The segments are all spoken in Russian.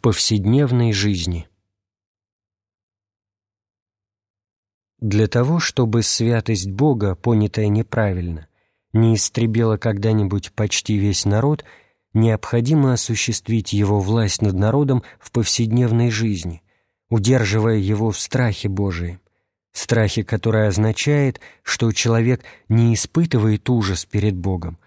повседневной жизни. Для того, чтобы святость Бога, понятая неправильно, не истребила когда-нибудь почти весь народ, необходимо осуществить его власть над народом в повседневной жизни, удерживая его в страхе Божием, страхе, который означает, что человек не испытывает ужас перед Богом,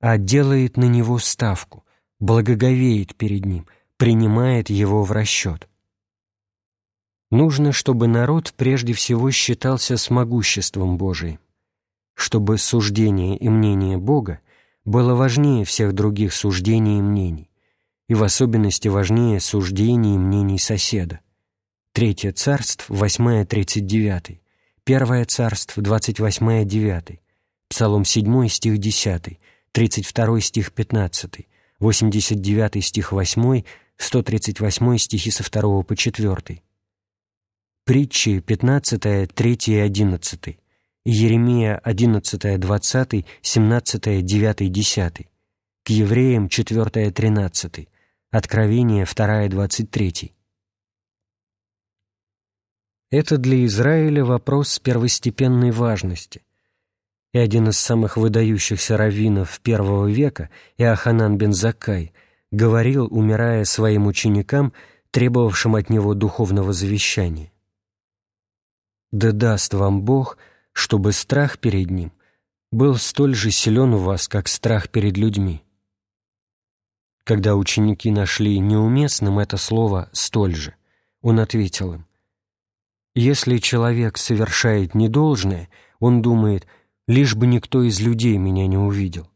а делает на него ставку, благоговеет перед ним, принимает его в расчет. Нужно, чтобы народ прежде всего считался с могуществом Божиим, чтобы суждение и мнение Бога было важнее всех других суждений и мнений, и в особенности важнее суждений и мнений соседа. Третье царство, 8-39, Первое царство, 28-9, Псалом 7, стих 10, 32 стих 15, 89 стих 8, 138 стихи со 2 по 4. Притчи 15, 3 и 11, Еремия 11, 20, 17, 9, 10, к евреям 4, 13, Откровение 2, 23. Это для Израиля вопрос первостепенной важности. И один из самых выдающихся раввинов первого века, Иоханан бен Закай, говорил, умирая своим ученикам, требовавшим от него духовного завещания. «Да даст вам Бог, чтобы страх перед Ним был столь же силен у вас, как страх перед людьми». Когда ученики нашли неуместным это слово «столь же», он ответил им, если человек совершает недолжное, он думает, лишь бы никто из людей меня не увидел.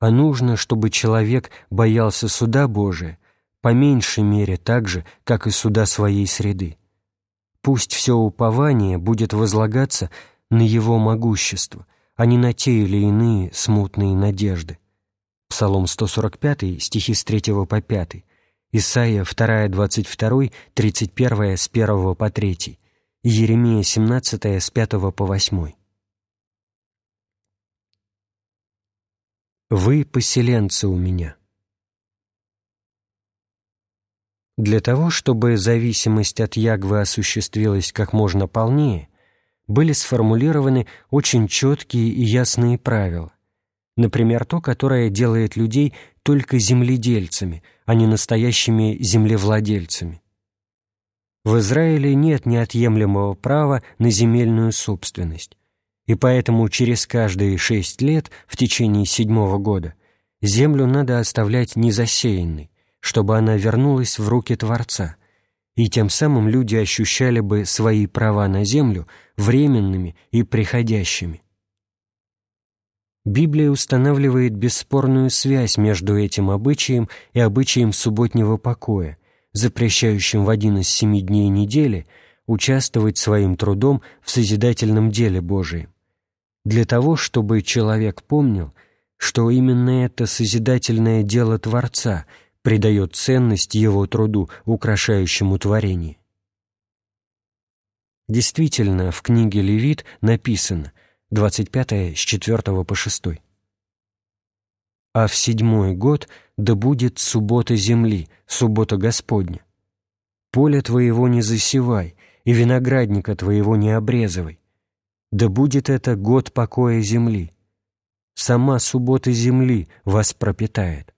А нужно, чтобы человек боялся суда Божия, по меньшей мере так же, как и суда своей среды. Пусть все упование будет возлагаться на его могущество, а не на те или иные смутные надежды. Псалом 145, стихи с 3 по 5, Исайя 2, 22, 31 с 1 по 3, Еремия 17 с 5 по 8. Вы поселенцы у меня. Для того, чтобы зависимость от Ягвы осуществилась как можно полнее, были сформулированы очень четкие и ясные правила, Например, то, которое делает людей только земледельцами, а не настоящими землевладельцами. В Израиле нет неотъемлемого права на земельную собственность, и поэтому через каждые шесть лет в течение седьмого года землю надо оставлять незасеянной, чтобы она вернулась в руки Творца, и тем самым люди ощущали бы свои права на землю временными и приходящими. Библия устанавливает бесспорную связь между этим обычаем и обычаем субботнего покоя, запрещающим в один из семи дней недели участвовать своим трудом в созидательном деле Божием, для того, чтобы человек помнил, что именно это созидательное дело Творца придает ценность его труду, украшающему творение. Действительно, в книге Левит написано – 25 с 4 по 6. «А в седьмой год да будет суббота земли, суббота Господня. Поле твоего не засевай, и виноградника твоего не обрезывай. Да будет это год покоя земли. Сама суббота земли вас пропитает».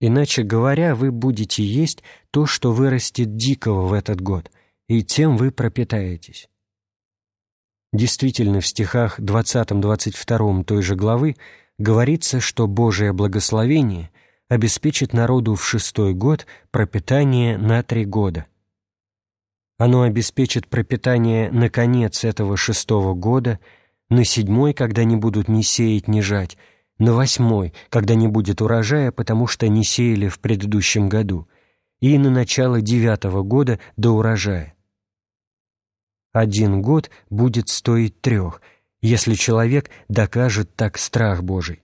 Иначе говоря, вы будете есть то, что вырастет дикого в этот год, и тем вы пропитаетесь. Действительно, в стихах 20-22 той же главы говорится, что Божие благословение обеспечит народу в шестой год пропитание на три года. Оно обеспечит пропитание на конец этого шестого года, на седьмой, когда не будут ни сеять, ни жать, на восьмой, когда не будет урожая, потому что не сеяли в предыдущем году, и на начало девятого года до урожая один год будет стоить трех, если человек докажет так страх Божий.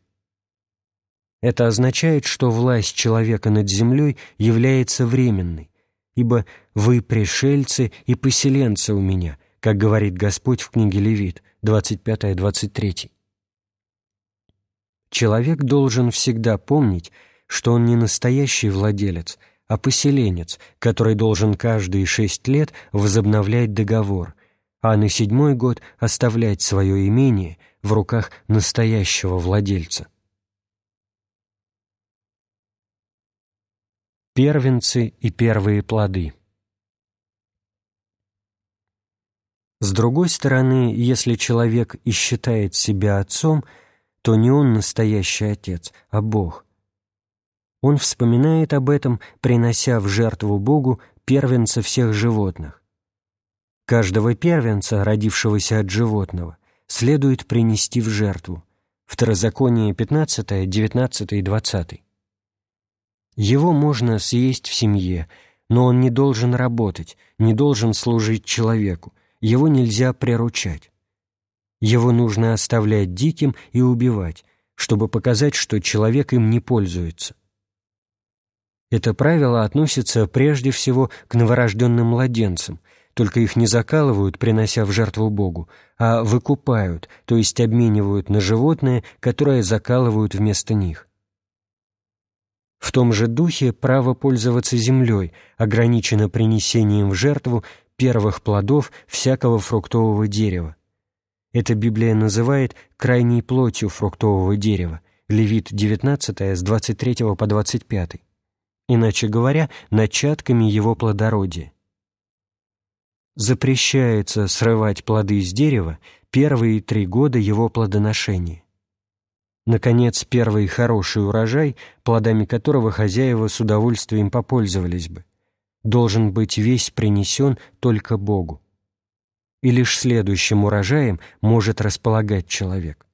Это означает, что власть человека над землей является временной, ибо «вы пришельцы и поселенцы у меня», как говорит Господь в книге Левит, 25-23. Человек должен всегда помнить, что он не настоящий владелец, а поселенец, который должен каждые шесть лет возобновлять договор, а на седьмой год оставлять свое имение в руках настоящего владельца. Первенцы и первые плоды С другой стороны, если человек и считает себя отцом, то не он настоящий отец, а Бог. Он вспоминает об этом, принося в жертву Богу первенца всех животных. Каждого первенца, родившегося от животного, следует принести в жертву. Второзаконие 15, 19 и 20. Его можно съесть в семье, но он не должен работать, не должен служить человеку, его нельзя приручать. Его нужно оставлять диким и убивать, чтобы показать, что человек им не пользуется. Это правило относится прежде всего к новорожденным младенцам, только их не закалывают, принося в жертву Богу, а выкупают, то есть обменивают на животное, которое закалывают вместо них. В том же духе право пользоваться землей ограничено принесением в жертву первых плодов всякого фруктового дерева. Это Библия называет крайней плотью фруктового дерева, Левит 19 с 23 по 25. Иначе говоря, начатками его плодородия. Запрещается срывать плоды с дерева первые три года его плодоношения. Наконец, первый хороший урожай, плодами которого хозяева с удовольствием попользовались бы, должен быть весь принесен только Богу. И лишь следующим урожаем может располагать человек.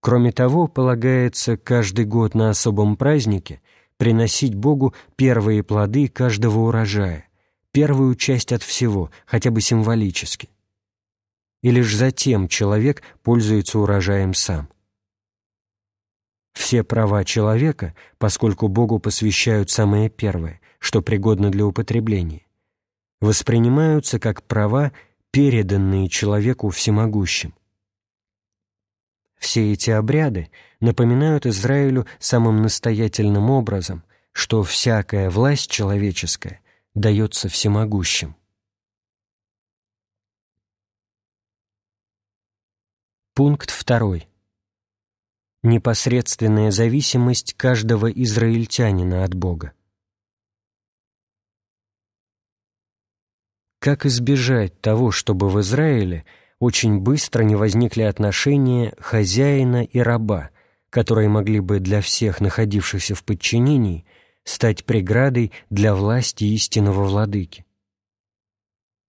Кроме того, полагается каждый год на особом празднике приносить Богу первые плоды каждого урожая, первую часть от всего, хотя бы символически. И лишь затем человек пользуется урожаем сам. Все права человека, поскольку Богу посвящают самое первое, что пригодно для употребления, воспринимаются как права, переданные человеку всемогущим. Все эти обряды напоминают Израилю самым настоятельным образом, что всякая власть человеческая дается всемогущим. Пункт второй непосредственная зависимость каждого израильтянина от Бога. Как избежать того, чтобы в Израиле очень быстро не возникли отношения хозяина и раба, которые могли бы для всех находившихся в подчинении стать преградой для власти истинного владыки?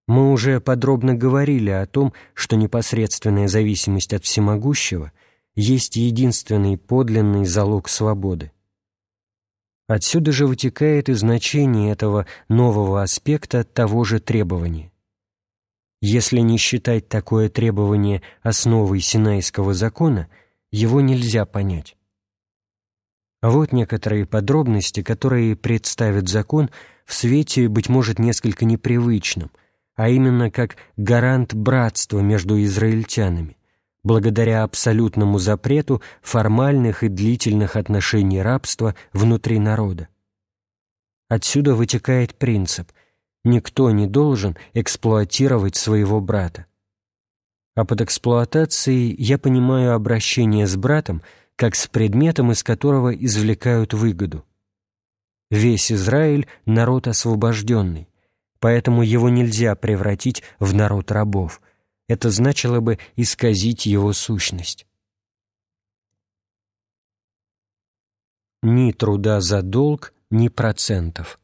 Мы уже подробно говорили о том, что непосредственная зависимость от всемогущего – есть единственный подлинный залог свободы. Отсюда же вытекает и значение этого нового аспекта того же требования. Если не считать такое требование основой Синайского закона, его нельзя понять. Вот некоторые подробности, которые представят закон в свете, быть может, несколько непривычным, а именно как гарант братства между израильтянами благодаря абсолютному запрету формальных и длительных отношений рабства внутри народа. Отсюда вытекает принцип «никто не должен эксплуатировать своего брата». А под эксплуатацией я понимаю обращение с братом как с предметом, из которого извлекают выгоду. Весь Израиль — народ освобожденный, поэтому его нельзя превратить в народ рабов — это значило бы исказить его сущность. Ни труда за долг, ни процентов.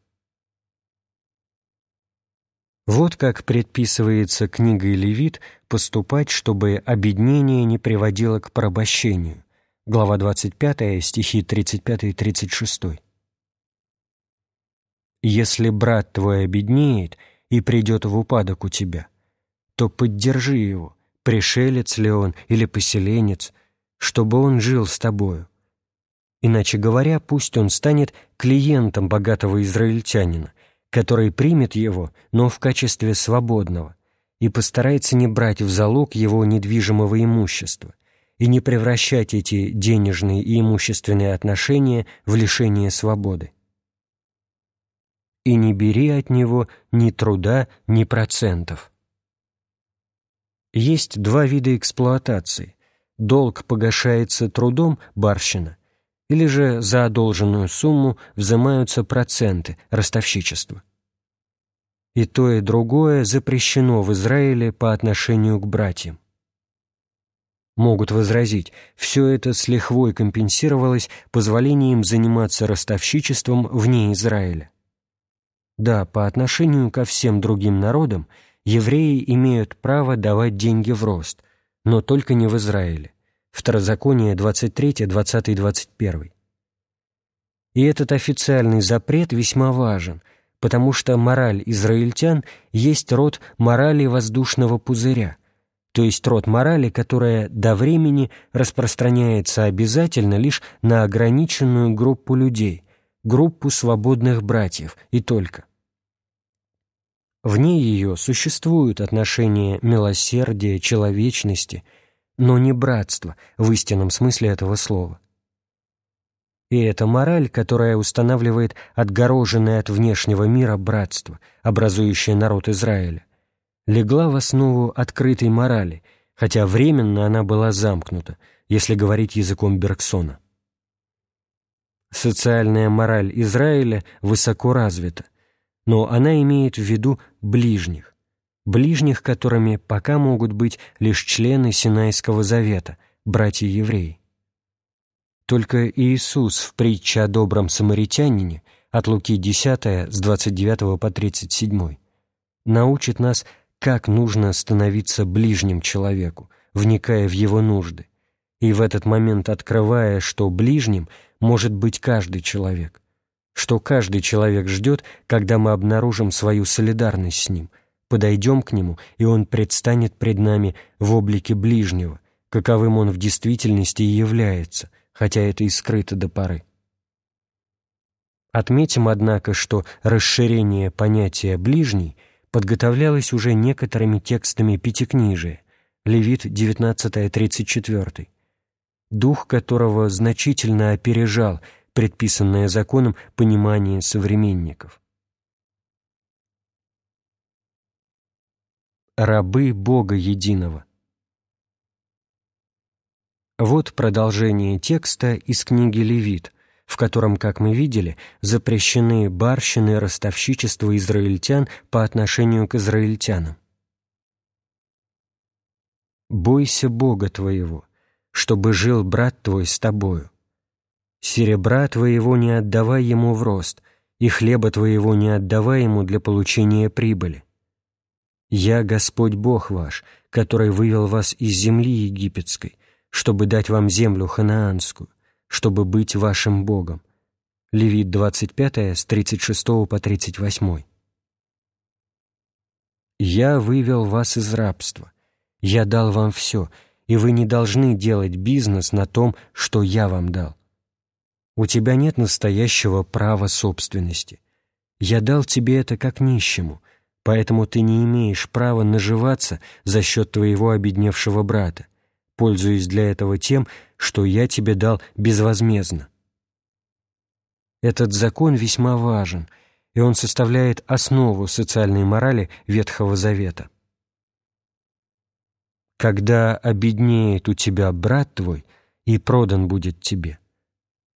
Вот как предписывается книгой Левит поступать, чтобы обеднение не приводило к порабощению. Глава 25, стихи 35 и 36. «Если брат твой обеднеет и придет в упадок у тебя, то поддержи его, пришелец ли он или поселенец, чтобы он жил с тобою. Иначе говоря, пусть он станет клиентом богатого израильтянина, который примет его, но в качестве свободного, и постарается не брать в залог его недвижимого имущества, и не превращать эти денежные и имущественные отношения в лишение свободы. И не бери от него ни труда, ни процентов. Есть два вида эксплуатации. Долг погашается трудом барщина, или же за одолженную сумму взимаются проценты ростовщичества. И то, и другое запрещено в Израиле по отношению к братьям. Могут возразить, все это с лихвой компенсировалось позволением заниматься ростовщичеством вне Израиля. Да, по отношению ко всем другим народам евреи имеют право давать деньги в рост, но только не в Израиле. Второзаконие 23, 20, 21. И этот официальный запрет весьма важен, потому что мораль израильтян есть род морали воздушного пузыря – то есть род морали, которая до времени распространяется обязательно лишь на ограниченную группу людей, группу свободных братьев и только. Вне ее существуют отношения милосердия, человечности, но не братства в истинном смысле этого слова. И эта мораль, которая устанавливает отгороженное от внешнего мира братство, образующее народ Израиля, легла в основу открытой морали, хотя временно она была замкнута, если говорить языком Бергсона. Социальная мораль Израиля высоко развита, но она имеет в виду ближних, ближних, которыми пока могут быть лишь члены Синайского завета, братья-евреи. Только Иисус в притче о добром самаритянине от Луки 10 с 29 по 37 научит нас как нужно становиться ближним человеку, вникая в его нужды, и в этот момент открывая, что ближним может быть каждый человек, что каждый человек ждет, когда мы обнаружим свою солидарность с ним, подойдем к нему, и он предстанет пред нами в облике ближнего, каковым он в действительности и является, хотя это и скрыто до поры. Отметим, однако, что расширение понятия «ближний» подготовлялось уже некоторыми текстами Пятикнижия, Левит 19.34, дух которого значительно опережал предписанное законом понимание современников. Рабы Бога Единого Вот продолжение текста из книги Левит, в котором, как мы видели, запрещены барщины и израильтян по отношению к израильтянам. «Бойся Бога твоего, чтобы жил брат твой с тобою. Серебра твоего не отдавай ему в рост, и хлеба твоего не отдавай ему для получения прибыли. Я Господь Бог ваш, который вывел вас из земли египетской, чтобы дать вам землю ханаанскую, чтобы быть вашим Богом. Левит 25 с 36 по 38. «Я вывел вас из рабства. Я дал вам все, и вы не должны делать бизнес на том, что я вам дал. У тебя нет настоящего права собственности. Я дал тебе это как нищему, поэтому ты не имеешь права наживаться за счет твоего обедневшего брата пользуясь для этого тем, что я тебе дал безвозмездно. Этот закон весьма важен, и он составляет основу социальной морали Ветхого Завета. Когда обеднеет у тебя брат твой и продан будет тебе.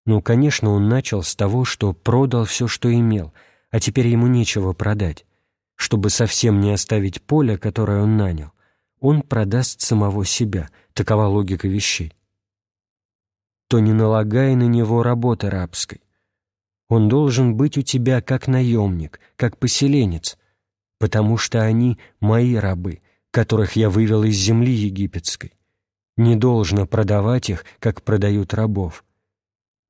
Ну, конечно, он начал с того, что продал все, что имел, а теперь ему нечего продать, чтобы совсем не оставить поле, которое он нанял он продаст самого себя, такова логика вещей. То не налагай на него работы рабской. Он должен быть у тебя как наемник, как поселенец, потому что они мои рабы, которых я вывел из земли египетской. Не должно продавать их, как продают рабов.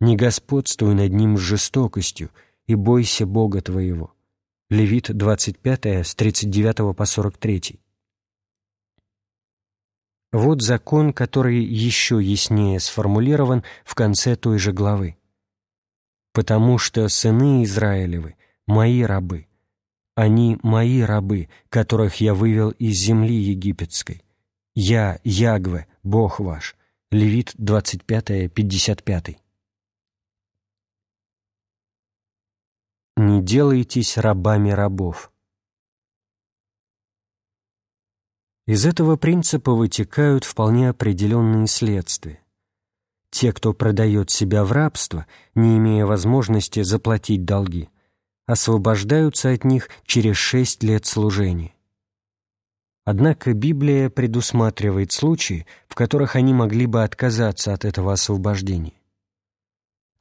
Не господствуй над ним с жестокостью и бойся Бога твоего. Левит 25 с 39 по 43. Вот закон, который еще яснее сформулирован в конце той же главы. «Потому что сыны Израилевы – мои рабы. Они – мои рабы, которых я вывел из земли египетской. Я, Ягве, Бог ваш, Левит 25-55. Не делайтесь рабами рабов. Из этого принципа вытекают вполне определенные следствия. Те, кто продает себя в рабство, не имея возможности заплатить долги, освобождаются от них через шесть лет служения. Однако Библия предусматривает случаи, в которых они могли бы отказаться от этого освобождения.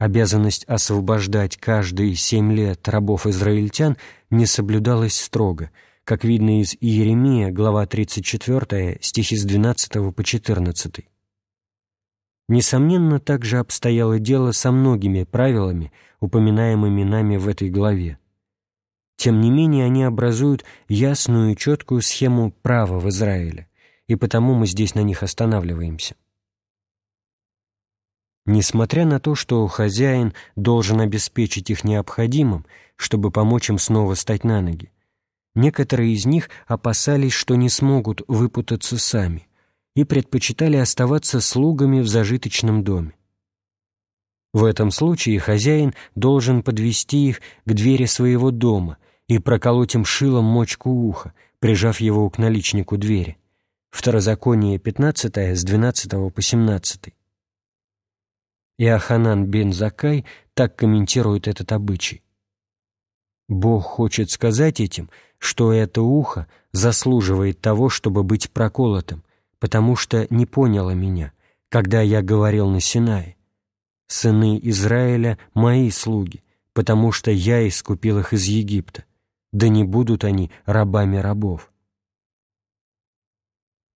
Обязанность освобождать каждые семь лет рабов-израильтян не соблюдалась строго, как видно из Иеремия, глава 34, стихи с 12 по 14. Несомненно, также обстояло дело со многими правилами, упоминаемыми нами в этой главе. Тем не менее, они образуют ясную и четкую схему права в Израиле, и потому мы здесь на них останавливаемся. Несмотря на то, что хозяин должен обеспечить их необходимым, чтобы помочь им снова стать на ноги, некоторые из них опасались, что не смогут выпутаться сами, и предпочитали оставаться слугами в зажиточном доме. В этом случае хозяин должен подвести их к двери своего дома и проколоть им шилом мочку уха, прижав его к наличнику двери. Второзаконие 15 с 12 по 17. Иоханан бен Закай так комментирует этот обычай. Бог хочет сказать этим, что это ухо заслуживает того, чтобы быть проколотым, потому что не поняло меня, когда я говорил на Синае. Сыны Израиля — мои слуги, потому что я искупил их из Египта, да не будут они рабами рабов.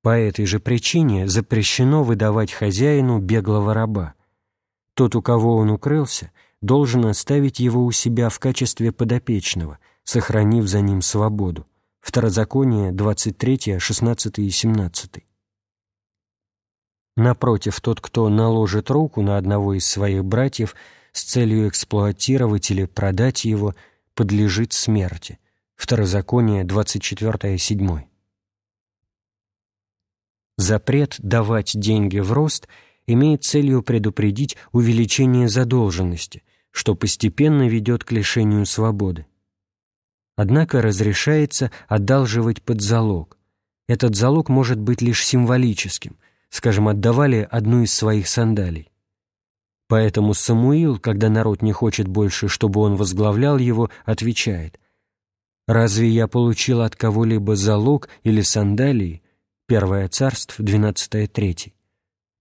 По этой же причине запрещено выдавать хозяину беглого раба. Тот, у кого он укрылся, должен оставить его у себя в качестве подопечного, сохранив за ним свободу. Второзаконие 23, 16 и 17. Напротив, тот, кто наложит руку на одного из своих братьев с целью эксплуатировать или продать его, подлежит смерти. Второзаконие 24.7. Запрет давать деньги в рост имеет целью предупредить увеличение задолженности, что постепенно ведет к лишению свободы. Однако разрешается одалживать под залог. Этот залог может быть лишь символическим, скажем, отдавали одну из своих сандалий. Поэтому Самуил, когда народ не хочет больше, чтобы он возглавлял его, отвечает «Разве я получил от кого-либо залог или сандалии?» Первое царство, 12.3.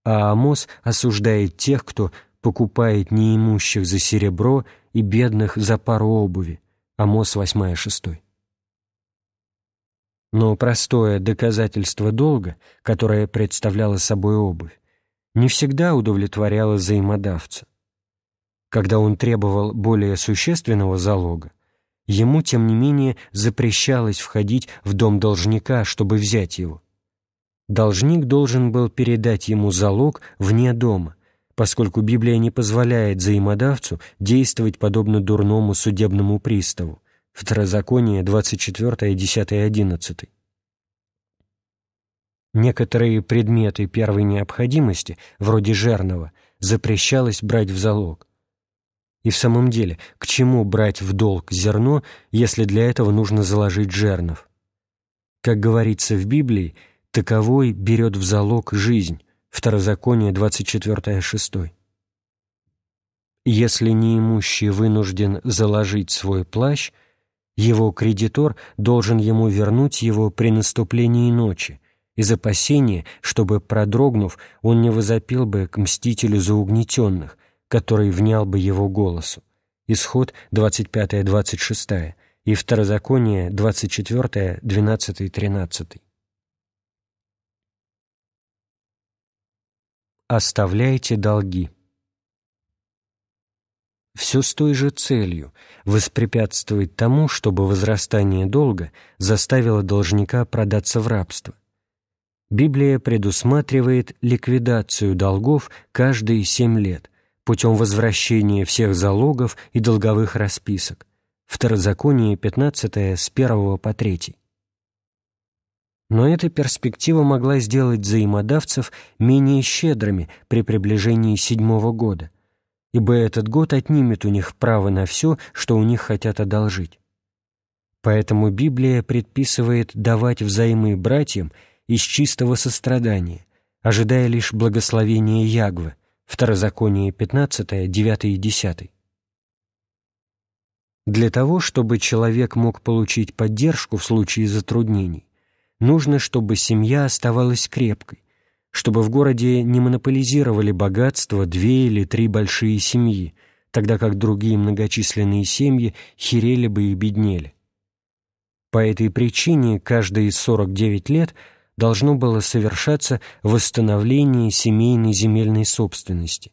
А Амос осуждает тех, кто покупает неимущих за серебро и бедных за пару обуви. Амос 8.6. Но простое доказательство долга, которое представляло собой обувь, не всегда удовлетворяло взаимодавца. Когда он требовал более существенного залога, ему, тем не менее, запрещалось входить в дом должника, чтобы взять его. Должник должен был передать ему залог вне дома, поскольку Библия не позволяет взаимодавцу действовать подобно дурному судебному приставу. Второзаконие 24, 10, 11. Некоторые предметы первой необходимости, вроде жернова, запрещалось брать в залог. И в самом деле, к чему брать в долг зерно, если для этого нужно заложить жернов? Как говорится в Библии, таковой берет в залог жизнь. Второзаконие 24, 6. Если неимущий вынужден заложить свой плащ – его кредитор должен ему вернуть его при наступлении ночи, из опасения, чтобы, продрогнув, он не возопил бы к мстителю за угнетенных, который внял бы его голосу. Исход 25-26 и Второзаконие 24, 12, 13. Оставляйте долги все с той же целью – воспрепятствовать тому, чтобы возрастание долга заставило должника продаться в рабство. Библия предусматривает ликвидацию долгов каждые семь лет путем возвращения всех залогов и долговых расписок. Второзаконие 15 с 1 по 3. Но эта перспектива могла сделать взаимодавцев менее щедрыми при приближении седьмого года, ибо этот год отнимет у них право на все, что у них хотят одолжить. Поэтому Библия предписывает давать взаймы братьям из чистого сострадания, ожидая лишь благословения Ягвы, Второзаконие 15, 9 и 10. Для того, чтобы человек мог получить поддержку в случае затруднений, нужно, чтобы семья оставалась крепкой, чтобы в городе не монополизировали богатство две или три большие семьи, тогда как другие многочисленные семьи херели бы и беднели. По этой причине каждые 49 лет должно было совершаться восстановление семейной земельной собственности.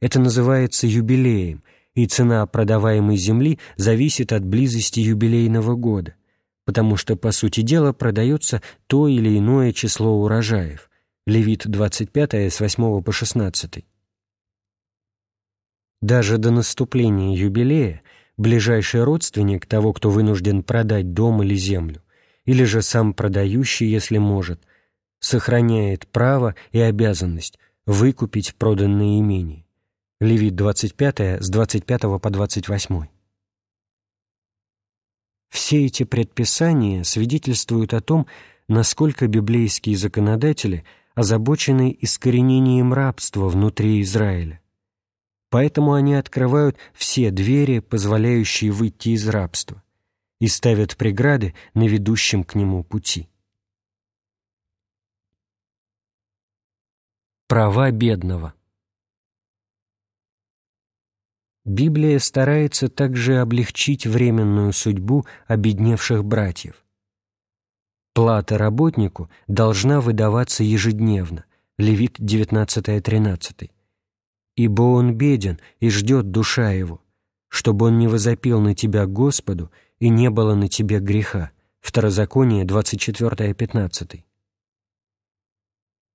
Это называется юбилеем, и цена продаваемой земли зависит от близости юбилейного года – потому что, по сути дела, продается то или иное число урожаев. Левит 25 с 8 по 16. Даже до наступления юбилея ближайший родственник того, кто вынужден продать дом или землю, или же сам продающий, если может, сохраняет право и обязанность выкупить проданное имение. Левит 25 с 25 по 28. Все эти предписания свидетельствуют о том, насколько библейские законодатели озабочены искоренением рабства внутри Израиля. Поэтому они открывают все двери, позволяющие выйти из рабства, и ставят преграды на ведущем к нему пути. Права бедного Библия старается также облегчить временную судьбу обедневших братьев. Плата работнику должна выдаваться ежедневно, Левит 19.13. «Ибо он беден и ждет душа его, чтобы он не возопил на тебя Господу и не было на тебе греха». Второзаконие 24.15.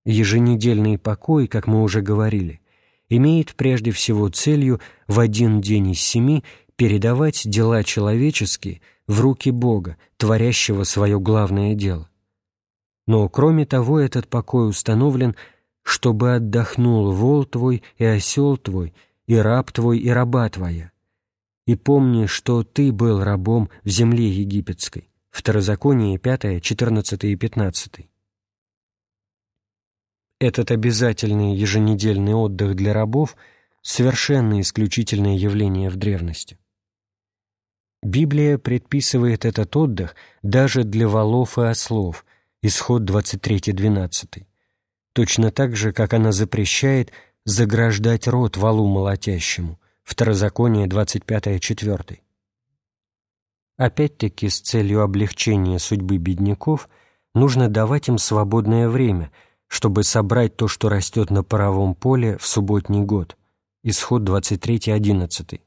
Еженедельный покой, как мы уже говорили, имеет прежде всего целью в один день из семи передавать дела человеческие в руки Бога, творящего свое главное дело. Но, кроме того, этот покой установлен, чтобы отдохнул вол твой и осел твой, и раб твой, и раба твоя. И помни, что ты был рабом в земле египетской. Второзаконие 5, 14 и 15. Этот обязательный еженедельный отдых для рабов – совершенно исключительное явление в древности. Библия предписывает этот отдых даже для валов и ослов, исход 23.12, точно так же, как она запрещает заграждать рот валу молотящему, второзаконие 25.4. Опять-таки, с целью облегчения судьбы бедняков, нужно давать им свободное время – чтобы собрать то, что растет на паровом поле в субботний год. Исход 23.11.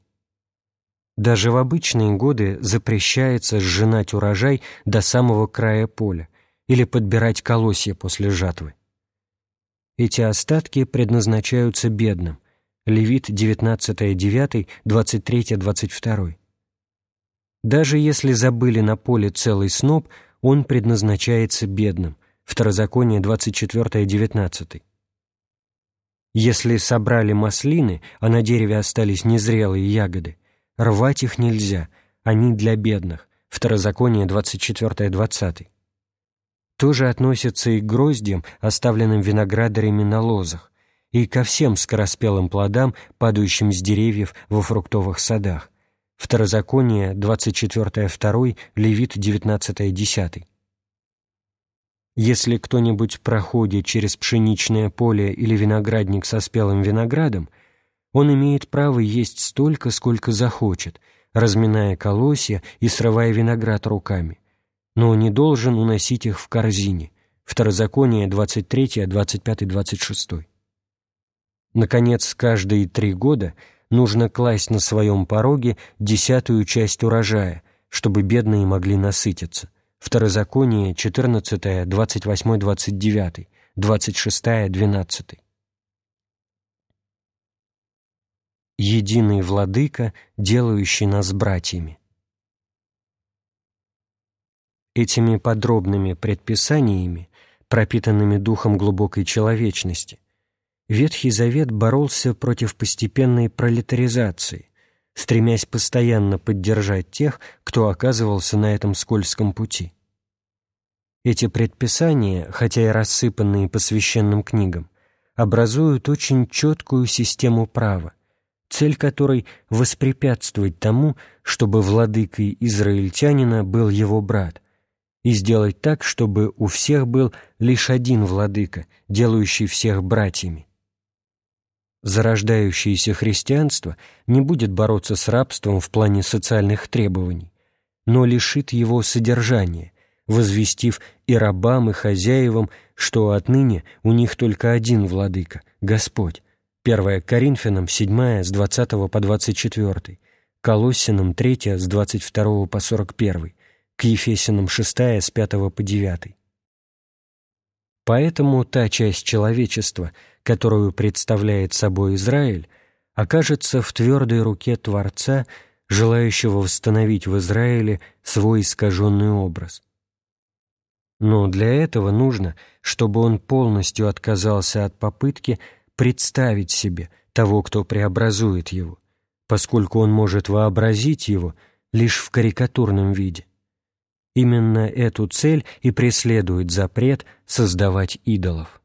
Даже в обычные годы запрещается сжинать урожай до самого края поля или подбирать колосья после жатвы. Эти остатки предназначаются бедным. Левит 19.9, 23.22. Даже если забыли на поле целый сноп, он предназначается бедным, Второзаконие 24-19. Если собрали маслины, а на дереве остались незрелые ягоды, рвать их нельзя, они для бедных. Второзаконие 24-20. То же относится и к гроздьям, оставленным виноградарями на лозах, и ко всем скороспелым плодам, падающим с деревьев во фруктовых садах. Второзаконие 24-2, Левит 19-10. Если кто-нибудь проходит через пшеничное поле или виноградник со спелым виноградом, он имеет право есть столько, сколько захочет, разминая колосья и срывая виноград руками, но не должен уносить их в корзине. Второзаконие 23, 25, 26. Наконец, каждые три года нужно класть на своем пороге десятую часть урожая, чтобы бедные могли насытиться. Второзаконие 14, 28, 29, 26, 12. Единый владыка, делающий нас братьями. Этими подробными предписаниями, пропитанными духом глубокой человечности, Ветхий Завет боролся против постепенной пролетаризации, стремясь постоянно поддержать тех, кто оказывался на этом скользком пути. Эти предписания, хотя и рассыпанные по священным книгам, образуют очень четкую систему права, цель которой — воспрепятствовать тому, чтобы владыкой израильтянина был его брат, и сделать так, чтобы у всех был лишь один владыка, делающий всех братьями. Зарождающееся христианство не будет бороться с рабством в плане социальных требований, но лишит его содержания, возвестив и рабам, и хозяевам, что отныне у них только один владыка — Господь. 1 Коринфянам 7 с 20 по 24, Колоссянам 3 с 22 по 41, к Ефесянам 6 с 5 по 9. Поэтому та часть человечества, которую представляет собой Израиль, окажется в твердой руке Творца, желающего восстановить в Израиле свой искаженный образ. Но для этого нужно, чтобы он полностью отказался от попытки представить себе того, кто преобразует его, поскольку он может вообразить его лишь в карикатурном виде. Именно эту цель и преследует запрет создавать идолов.